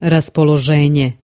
Raspoloženje.